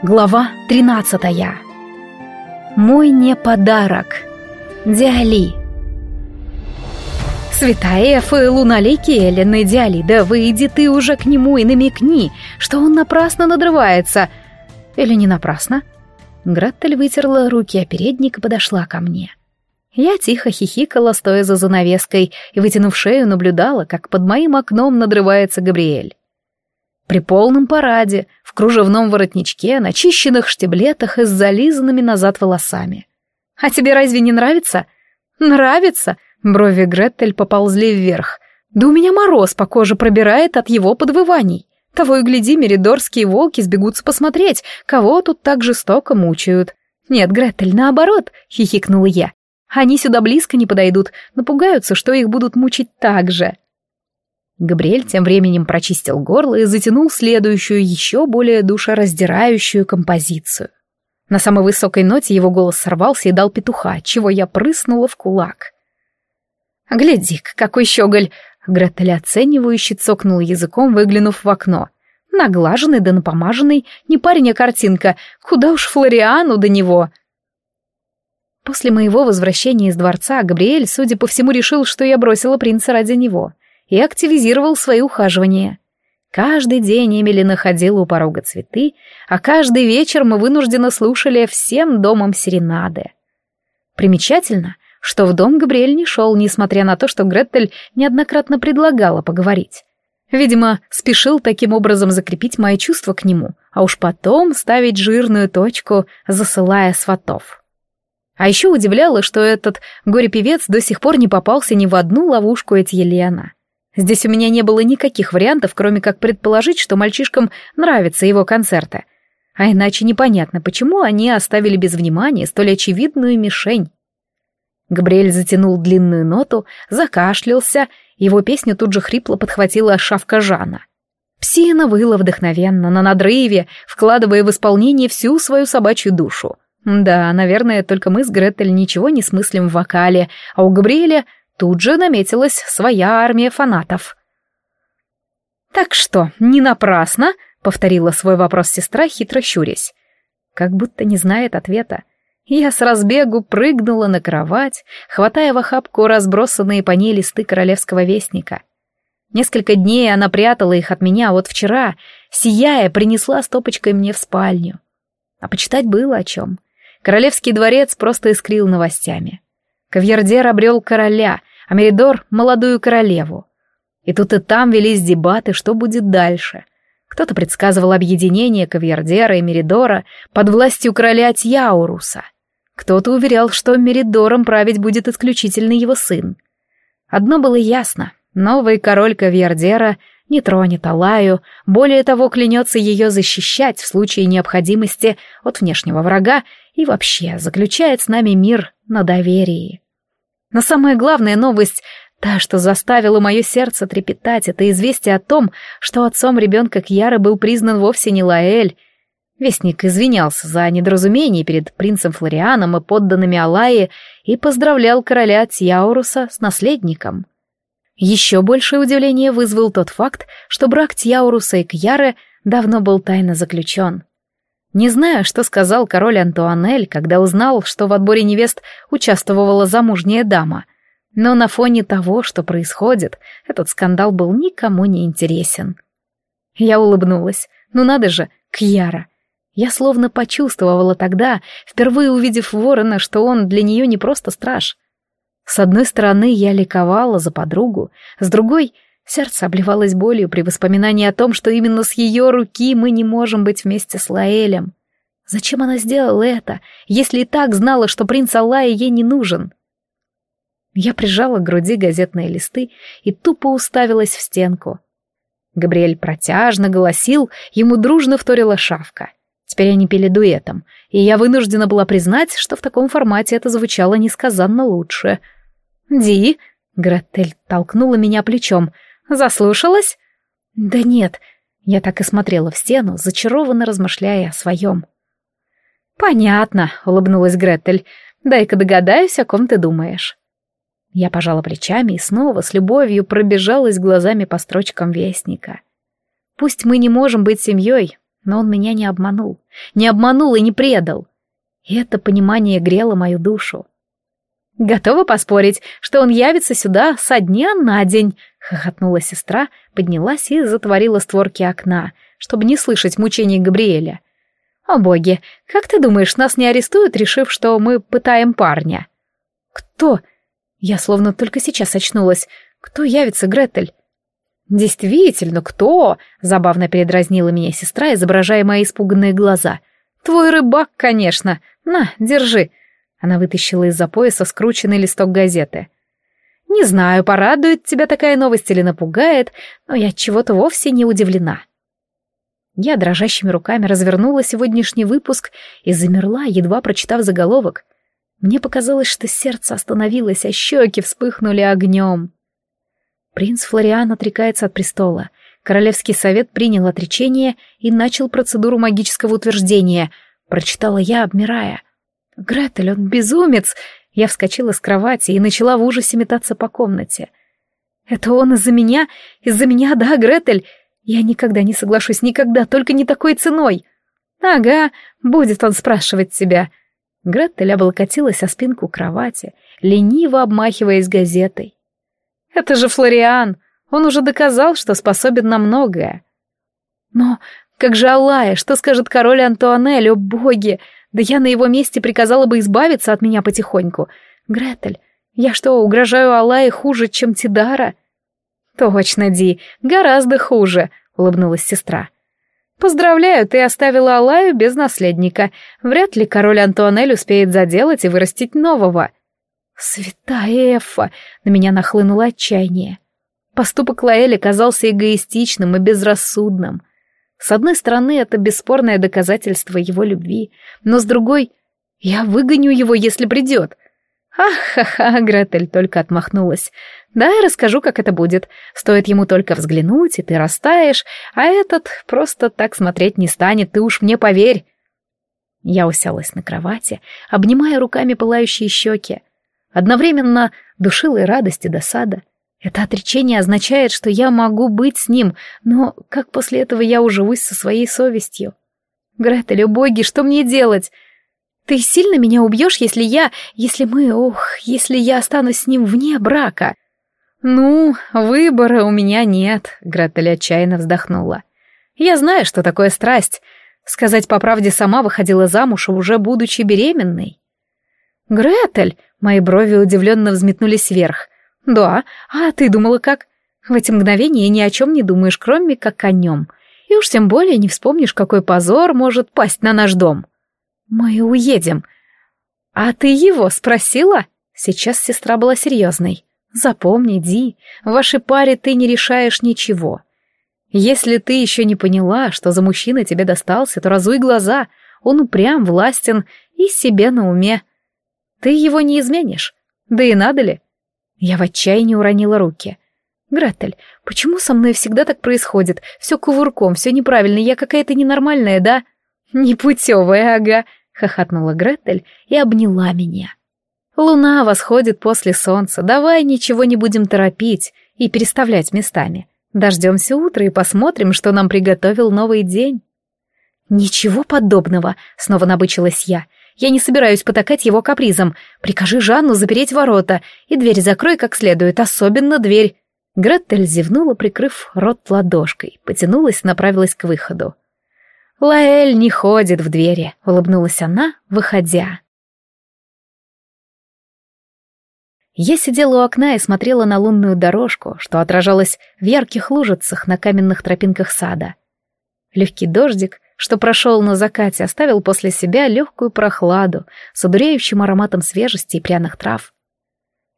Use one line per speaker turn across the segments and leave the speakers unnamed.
Глава 13. Мой не подарок. Диали. Святая Эфа и луналики Эллен Диали, да выйди ты уже к нему и намекни, что он напрасно надрывается. Или не напрасно? Греттель вытерла руки о передник и подошла ко мне. Я тихо хихикала, стоя за занавеской, и, вытянув шею, наблюдала, как под моим окном надрывается Габриэль. При полном параде, в кружевном воротничке, на чищенных штиблетах и с зализанными назад волосами. «А тебе разве не нравится?» «Нравится?» Брови Гретель поползли вверх. «Да у меня мороз по коже пробирает от его подвываний. Того и гляди, меридорские волки сбегутся посмотреть, кого тут так жестоко мучают». «Нет, Гретель, наоборот», — хихикнула я. «Они сюда близко не подойдут, напугаются, что их будут мучить так же». Габриэль тем временем прочистил горло и затянул следующую, еще более душераздирающую композицию. На самой высокой ноте его голос сорвался и дал петуха, чего я прыснула в кулак. «Гляди-ка, какой щеголь!» Гретель оценивающе цокнул языком, выглянув в окно. Наглаженный да напомаженный, не парень, а картинка. Куда уж Флориану до него? После моего возвращения из дворца Габриэль, судя по всему, решил, что я бросила принца ради него и активизировал свои ухаживания. Каждый день Эмили находила у порога цветы, а каждый вечер мы вынужденно слушали всем домом серенады. Примечательно, что в дом Габриэль не шел, несмотря на то, что Гретель неоднократно предлагала поговорить. Видимо, спешил таким образом закрепить мои чувства к нему, а уж потом ставить жирную точку, засылая сватов. А еще удивляло, что этот горе-певец до сих пор не попался ни в одну ловушку Этьелена. Здесь у меня не было никаких вариантов, кроме как предположить, что мальчишкам нравятся его концерты. А иначе непонятно, почему они оставили без внимания столь очевидную мишень. Габриэль затянул длинную ноту, закашлялся, его песню тут же хрипло подхватила шавка Жана. Псина выла вдохновенно, на надрыве, вкладывая в исполнение всю свою собачью душу. Да, наверное, только мы с Гретель ничего не смыслим в вокале, а у Габриэля Тут же наметилась своя армия фанатов. «Так что, не напрасно?» — повторила свой вопрос сестра, хитро щурясь. Как будто не знает ответа. Я с разбегу прыгнула на кровать, хватая в охапку разбросанные по ней листы королевского вестника. Несколько дней она прятала их от меня, а вот вчера, сияя, принесла стопочкой мне в спальню. А почитать было о чем. Королевский дворец просто искрил новостями. Кавьердер обрел короля, а Меридор — молодую королеву. И тут и там велись дебаты, что будет дальше. Кто-то предсказывал объединение Кавьердера и Меридора под властью короля Тьяуруса. Кто-то уверял, что Меридором править будет исключительно его сын. Одно было ясно — новый король Кавьердера не тронет Алаю, более того, клянется ее защищать в случае необходимости от внешнего врага и вообще заключает с нами мир на доверии. Но самая главная новость, та, что заставила мое сердце трепетать, это известие о том, что отцом ребенка Кьяры был признан вовсе не Лаэль. Вестник извинялся за недоразумение перед принцем Флорианом и подданными Алаи и поздравлял короля Тьяуруса с наследником. Еще большее удивление вызвал тот факт, что брак Тьяуруса и Кьяры давно был тайно заключен. Не знаю, что сказал король Антуанель, когда узнал, что в отборе невест участвовала замужняя дама. Но на фоне того, что происходит, этот скандал был никому не интересен. Я улыбнулась. Ну надо же, Кьяра. Я словно почувствовала тогда, впервые увидев ворона, что он для нее не просто страж. С одной стороны, я ликовала за подругу, с другой — Сердце обливалось болью при воспоминании о том, что именно с ее руки мы не можем быть вместе с Лаэлем. Зачем она сделала это, если и так знала, что принц Аллая ей не нужен? Я прижала к груди газетные листы и тупо уставилась в стенку. Габриэль протяжно голосил, ему дружно вторила шавка. Теперь они пели дуэтом, и я вынуждена была признать, что в таком формате это звучало несказанно лучше. «Ди!» — Гретель толкнула меня плечом — Заслушалась? Да нет, я так и смотрела в стену, зачарованно размышляя о своем. Понятно, улыбнулась Гретель. Дай-ка догадаюсь, о ком ты думаешь. Я пожала плечами и снова с любовью пробежалась глазами по строчкам вестника. Пусть мы не можем быть семьей, Но он меня не обманул. Не обманул и не предал. И это понимание грело мою душу. «Готова поспорить, что он явится сюда со дня на день?» — хохотнула сестра, поднялась и затворила створки окна, чтобы не слышать мучений Габриэля. «О боги, как ты думаешь, нас не арестуют, решив, что мы пытаем парня?» «Кто?» Я словно только сейчас очнулась. «Кто явится, Гретель?» «Действительно, кто?» — забавно передразнила меня сестра, изображая мои испуганные глаза. «Твой рыбак, конечно. На, держи. Она вытащила из-за пояса скрученный листок газеты. «Не знаю, порадует тебя такая новость или напугает, но я чего-то вовсе не удивлена». Я дрожащими руками развернула сегодняшний выпуск и замерла, едва прочитав заголовок. Мне показалось, что сердце остановилось, а щеки вспыхнули огнем. Принц Флориан отрекается от престола. Королевский совет принял отречение и начал процедуру магического утверждения. Прочитала я, обмирая. «Гретель, он безумец!» Я вскочила с кровати и начала в ужасе метаться по комнате. «Это он из-за меня? Из-за меня, да, Гретель? Я никогда не соглашусь, никогда, только не такой ценой!» «Ага, будет он спрашивать тебя». Гретель облокотилась о спинку кровати, лениво обмахиваясь газетой. «Это же Флориан! Он уже доказал, что способен на многое». «Но как же Алая, что скажет король Антуанель, о боги? Да я на его месте приказала бы избавиться от меня потихоньку. Гретель, я что, угрожаю Аллае хуже, чем Тидара? Точно, Ди, гораздо хуже, улыбнулась сестра. Поздравляю, ты оставила Алаю без наследника. Вряд ли король Антуанель успеет заделать и вырастить нового. Святая Эфа, на меня нахлынуло отчаяние. Поступок Лаэли казался эгоистичным и безрассудным. С одной стороны, это бесспорное доказательство его любви, но с другой, я выгоню его, если придет. Ах-ха-ха, Гретель только отмахнулась. Да, я расскажу, как это будет. Стоит ему только взглянуть, и ты растаешь, а этот просто так смотреть не станет, ты уж мне поверь. Я уселась на кровати, обнимая руками пылающие щеки. Одновременно душила и радость, и досада. Это отречение означает, что я могу быть с ним, но как после этого я уживусь со своей совестью? Гретель, боги, что мне делать? Ты сильно меня убьешь, если я... Если мы... Ох, если я останусь с ним вне брака? Ну, выбора у меня нет, Гретель отчаянно вздохнула. Я знаю, что такое страсть. Сказать по правде, сама выходила замуж, уже будучи беременной. Гретель, мои брови удивленно взметнулись вверх. «Да, а ты думала как?» В эти мгновения ни о чем не думаешь, кроме как о нем. И уж тем более не вспомнишь, какой позор может пасть на наш дом. Мы уедем. А ты его спросила? Сейчас сестра была серьезной. Запомни, Ди, в вашей паре ты не решаешь ничего. Если ты еще не поняла, что за мужчина тебе достался, то разуй глаза. Он упрям, властен и себе на уме. Ты его не изменишь. Да и надо ли? Я в отчаянии уронила руки. «Гретель, почему со мной всегда так происходит? Все кувырком, все неправильно, я какая-то ненормальная, да?» «Непутевая, ага», — хохотнула Гретель и обняла меня. «Луна восходит после солнца, давай ничего не будем торопить и переставлять местами. Дождемся утра и посмотрим, что нам приготовил новый день». «Ничего подобного», — снова набычилась я. Я не собираюсь потакать его капризом. Прикажи Жанну запереть ворота и дверь закрой как следует, особенно дверь». Гретель зевнула, прикрыв рот ладошкой, потянулась направилась к выходу. «Лаэль не ходит в двери», — улыбнулась она, выходя. Я сидела у окна и смотрела на лунную дорожку, что отражалась в ярких лужицах на каменных тропинках сада. Легкий дождик что прошел на закате, оставил после себя легкую прохладу с одуряющим ароматом свежести и пряных трав.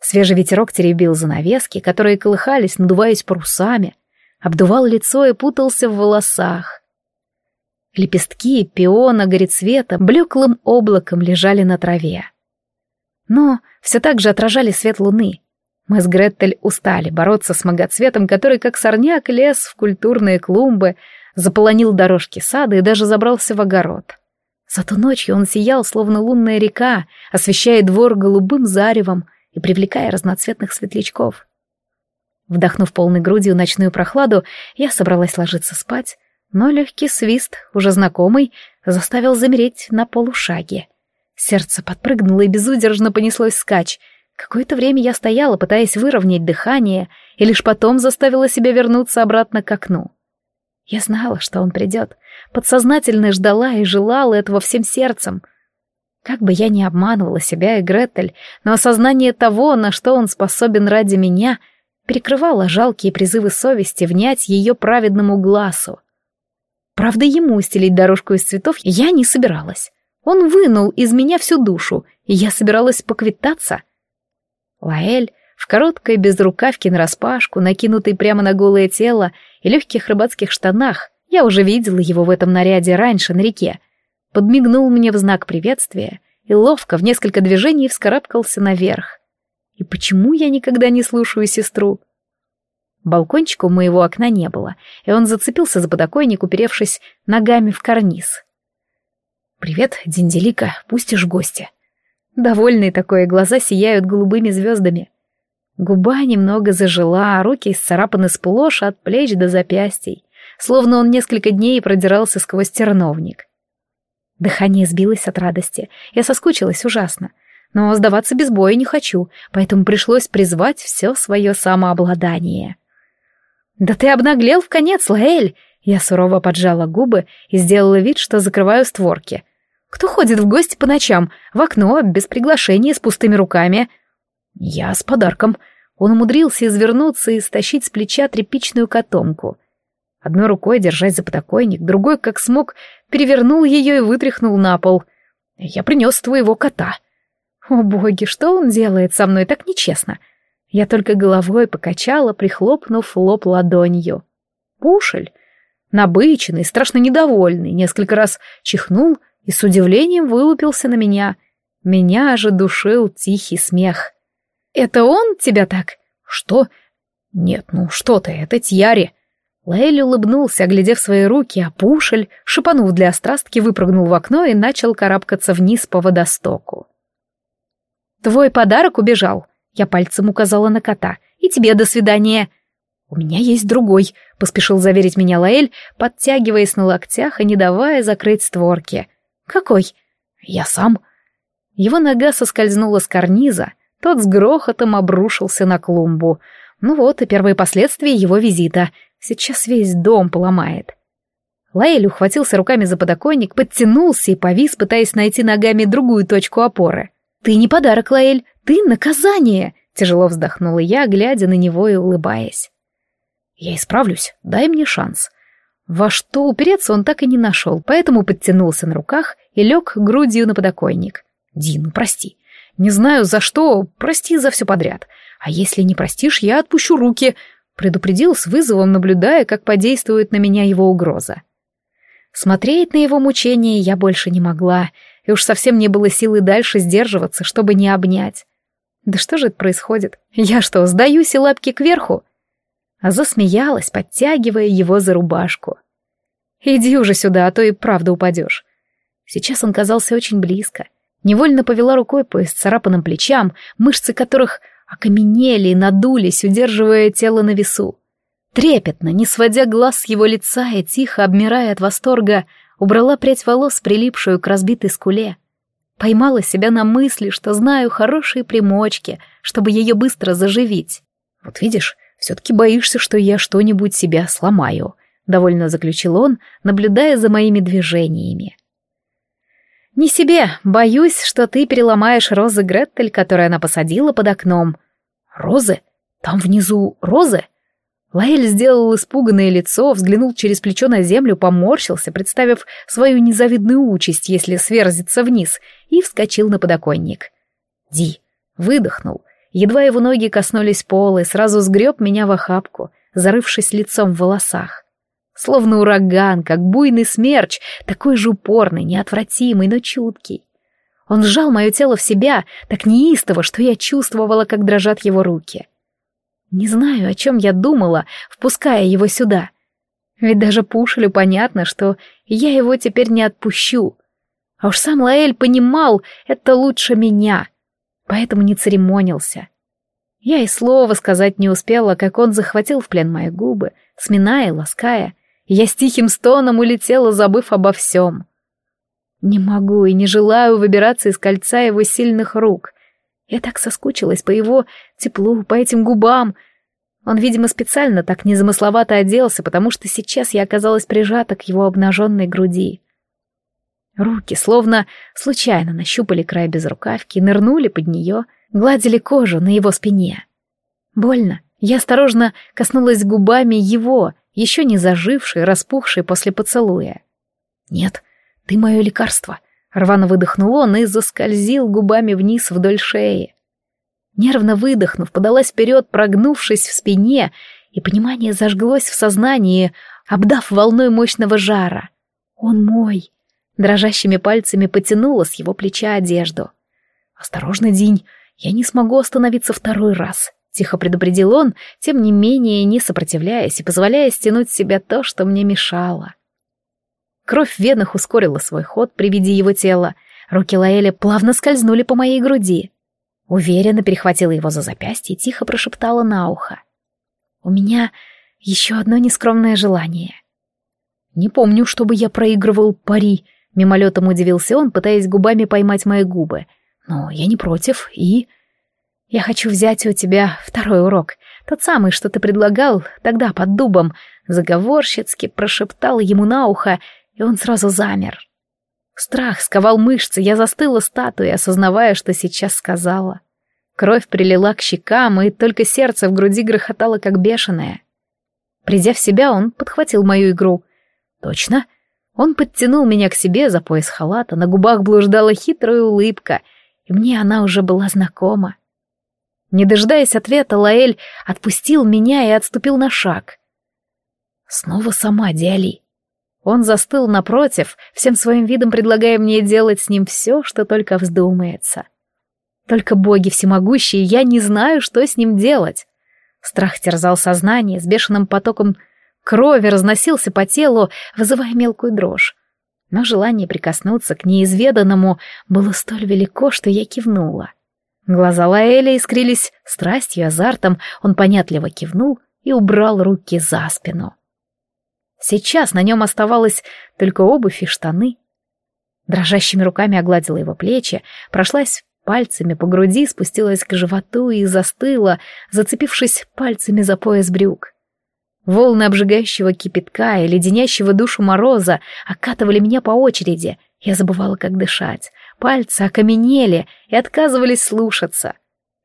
Свежий ветерок теребил занавески, которые колыхались, надуваясь парусами, обдувал лицо и путался в волосах. Лепестки пиона горецвета блеклым облаком лежали на траве. Но все так же отражали свет луны. Мы с Греттель устали бороться с многоцветом, который, как сорняк, лез в культурные клумбы, заполонил дорожки сада и даже забрался в огород. Зато ночью он сиял, словно лунная река, освещая двор голубым заревом и привлекая разноцветных светлячков. Вдохнув полной грудью ночную прохладу, я собралась ложиться спать, Но легкий свист, уже знакомый, заставил замереть на полушаге. Сердце подпрыгнуло и безудержно понеслось скач. Какое-то время я стояла, пытаясь выровнять дыхание, и лишь потом заставила себя вернуться обратно к окну. Я знала, что он придет. Подсознательно ждала и желала этого всем сердцем. Как бы я ни обманывала себя и Гретель, но осознание того, на что он способен ради меня, перекрывало жалкие призывы совести внять ее праведному глазу. Правда, ему стелить дорожку из цветов я не собиралась. Он вынул из меня всю душу, и я собиралась поквитаться. Лаэль в короткой безрукавке нараспашку, накинутой прямо на голое тело, и легких рыбацких штанах, я уже видела его в этом наряде раньше на реке, подмигнул мне в знак приветствия и ловко в несколько движений вскарабкался наверх. И почему я никогда не слушаю сестру? Балкончика у моего окна не было, и он зацепился за подоконник, уперевшись ногами в карниз. «Привет, Динделика, пустишь гостя?» Довольные такое, глаза сияют голубыми звездами. Губа немного зажила, а руки исцарапаны сплошь от плеч до запястий, словно он несколько дней продирался сквозь терновник. Дыхание сбилось от радости, я соскучилась ужасно. Но сдаваться без боя не хочу, поэтому пришлось призвать все свое самообладание. «Да ты обнаглел в конец, Лаэль!» Я сурово поджала губы и сделала вид, что закрываю створки. Кто ходит в гости по ночам, в окно, без приглашения, с пустыми руками? Я с подарком. Он умудрился извернуться и стащить с плеча тряпичную котомку. Одной рукой, держась за подоконник, другой, как смог, перевернул ее и вытряхнул на пол. Я принес твоего кота. О боги, что он делает со мной так нечестно? Я только головой покачала, прихлопнув лоб ладонью. Пушель, набыченный, страшно недовольный, несколько раз чихнул и с удивлением вылупился на меня. Меня же душил тихий смех. «Это он тебя так?» «Что?» «Нет, ну что ты, это Тьяри». Лаэль улыбнулся, оглядев свои руки, а Пушель, шипанув для острастки, выпрыгнул в окно и начал карабкаться вниз по водостоку. «Твой подарок убежал», — я пальцем указала на кота. «И тебе до свидания». «У меня есть другой», — поспешил заверить меня Лаэль, подтягиваясь на локтях и не давая закрыть створки. «Какой?» «Я сам». Его нога соскользнула с карниза, тот с грохотом обрушился на клумбу. Ну вот и первые последствия его визита. Сейчас весь дом поломает. Лаэль ухватился руками за подоконник, подтянулся и повис, пытаясь найти ногами другую точку опоры. «Ты не подарок, Лаэль, ты наказание!» Тяжело вздохнула я, глядя на него и улыбаясь. «Я исправлюсь, дай мне шанс. Во что упереться он так и не нашел, поэтому подтянулся на руках и лег грудью на подоконник. «Дин, ну прости. Не знаю за что, прости за все подряд. А если не простишь, я отпущу руки», — предупредил с вызовом, наблюдая, как подействует на меня его угроза. Смотреть на его мучения я больше не могла, и уж совсем не было силы дальше сдерживаться, чтобы не обнять. Да что же это происходит? Я что, сдаюсь и лапки кверху? а засмеялась, подтягивая его за рубашку. «Иди уже сюда, а то и правда упадешь». Сейчас он казался очень близко. Невольно повела рукой по исцарапанным плечам, мышцы которых окаменели и надулись, удерживая тело на весу. Трепетно, не сводя глаз с его лица и тихо, обмирая от восторга, убрала прядь волос, прилипшую к разбитой скуле. Поймала себя на мысли, что знаю хорошие примочки, чтобы ее быстро заживить. Вот видишь, все-таки боишься, что я что-нибудь себя сломаю», — довольно заключил он, наблюдая за моими движениями. «Не себе, боюсь, что ты переломаешь розы Греттель, которые она посадила под окном». «Розы? Там внизу розы?» Лаэль сделал испуганное лицо, взглянул через плечо на землю, поморщился, представив свою незавидную участь, если сверзится вниз, и вскочил на подоконник. Ди выдохнул, Едва его ноги коснулись пола и сразу сгреб меня в охапку, зарывшись лицом в волосах. Словно ураган, как буйный смерч, такой же упорный, неотвратимый, но чуткий. Он сжал мое тело в себя, так неистово, что я чувствовала, как дрожат его руки. Не знаю, о чем я думала, впуская его сюда. Ведь даже Пушелю понятно, что я его теперь не отпущу. А уж сам Лаэль понимал, это лучше меня — поэтому не церемонился. Я и слова сказать не успела, как он захватил в плен мои губы, сминая, лаская, Я с тихим стоном улетела, забыв обо всем. Не могу и не желаю выбираться из кольца его сильных рук. Я так соскучилась по его теплу, по этим губам. Он, видимо, специально так незамысловато оделся, потому что сейчас я оказалась прижата к его обнаженной груди. Руки словно случайно нащупали край безрукавки, нырнули под нее, гладили кожу на его спине. Больно. Я осторожно коснулась губами его, еще не зажившей, распухшей после поцелуя. «Нет, ты мое лекарство», — рвано выдохнул он и заскользил губами вниз вдоль шеи. Нервно выдохнув, подалась вперед, прогнувшись в спине, и понимание зажглось в сознании, обдав волной мощного жара. «Он мой!» Дрожащими пальцами потянула с его плеча одежду. «Осторожно, Динь, я не смогу остановиться второй раз», — тихо предупредил он, тем не менее не сопротивляясь и позволяя стянуть с себя то, что мне мешало. Кровь в венах ускорила свой ход при виде его тела. Руки Лаэля плавно скользнули по моей груди. Уверенно перехватила его за запястье и тихо прошептала на ухо. «У меня еще одно нескромное желание». «Не помню, чтобы я проигрывал пари», Мимолетом удивился он, пытаясь губами поймать мои губы. «Но я не против, и...» «Я хочу взять у тебя второй урок, тот самый, что ты предлагал тогда под дубом», заговорщицки прошептал ему на ухо, и он сразу замер. Страх сковал мышцы, я застыла статуей, осознавая, что сейчас сказала. Кровь прилила к щекам, и только сердце в груди грохотало, как бешеное. Придя в себя, он подхватил мою игру. «Точно?» Он подтянул меня к себе за пояс халата, на губах блуждала хитрая улыбка, и мне она уже была знакома. Не дожидаясь ответа, Лаэль отпустил меня и отступил на шаг. Снова сама Диали. Он застыл напротив, всем своим видом предлагая мне делать с ним все, что только вздумается. Только боги всемогущие, я не знаю, что с ним делать. Страх терзал сознание с бешеным потоком крови разносился по телу, вызывая мелкую дрожь. Но желание прикоснуться к неизведанному было столь велико, что я кивнула. Глаза Лаэля искрились страстью, азартом, он понятливо кивнул и убрал руки за спину. Сейчас на нем оставалось только обувь и штаны. Дрожащими руками огладила его плечи, прошлась пальцами по груди, спустилась к животу и застыла, зацепившись пальцами за пояс брюк. Волны обжигающего кипятка и леденящего душу мороза окатывали меня по очереди. Я забывала, как дышать. Пальцы окаменели и отказывались слушаться.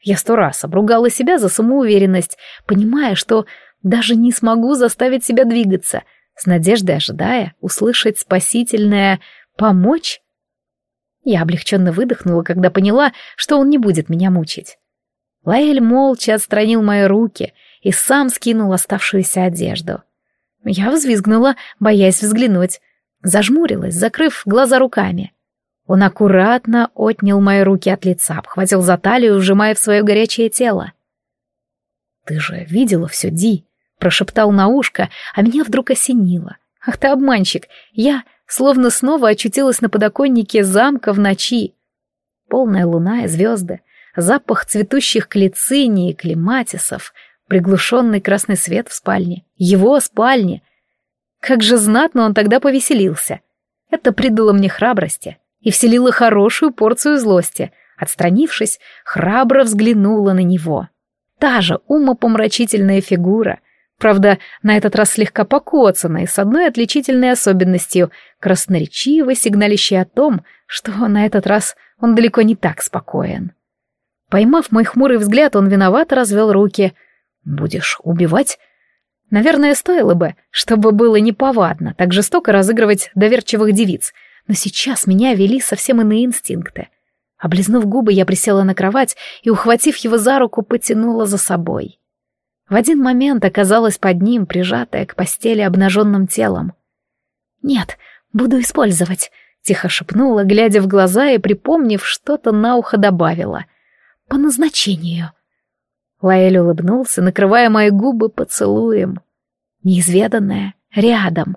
Я сто раз обругала себя за самоуверенность, понимая, что даже не смогу заставить себя двигаться, с надеждой ожидая услышать спасительное «помочь». Я облегченно выдохнула, когда поняла, что он не будет меня мучить. Лаэль молча отстранил мои руки и сам скинул оставшуюся одежду. Я взвизгнула, боясь взглянуть. Зажмурилась, закрыв глаза руками. Он аккуратно отнял мои руки от лица, обхватил за талию, сжимая в свое горячее тело. «Ты же видела все, Ди?» — прошептал на ушко, а меня вдруг осенило. «Ах ты обманщик! Я словно снова очутилась на подоконнике замка в ночи. Полная луна и звезды, запах цветущих клецини и клематисов, приглушенный красный свет в спальне. Его спальне. Как же знатно он тогда повеселился. Это придало мне храбрости и вселило хорошую порцию злости. Отстранившись, храбро взглянула на него. Та же умопомрачительная фигура, правда, на этот раз слегка покоцанная, с одной отличительной особенностью, красноречиво сигналищей о том, что на этот раз он далеко не так спокоен. Поймав мой хмурый взгляд, он виновато развел руки — «Будешь убивать?» Наверное, стоило бы, чтобы было неповадно так жестоко разыгрывать доверчивых девиц, но сейчас меня вели совсем иные инстинкты. Облизнув губы, я присела на кровать и, ухватив его за руку, потянула за собой. В один момент оказалась под ним, прижатая к постели обнаженным телом. «Нет, буду использовать», — тихо шепнула, глядя в глаза и, припомнив, что-то на ухо добавила. «По назначению». Лаэль улыбнулся, накрывая мои губы поцелуем. Неизведанное рядом.